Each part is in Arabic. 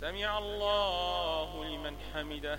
سمع الله لمن حمده.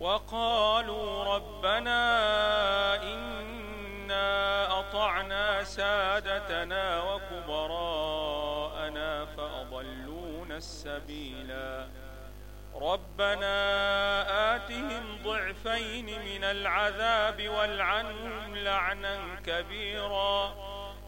وقالوا ربنا إنا أطعنا سادتنا وكبراءنا فأضلونا السبيلا. ربنا آتهم ضعفين من العذاب والعنهم لعنا كبيرا.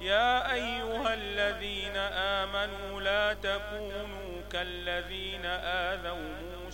يا أيها الذين آمنوا لا تكونوا كالذين آذوا